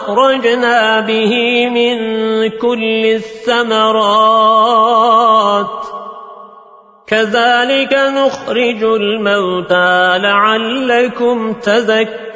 فأخرجنا به من كل الثمرات. كذلك نخرج الموتى لعلكم تذكرون.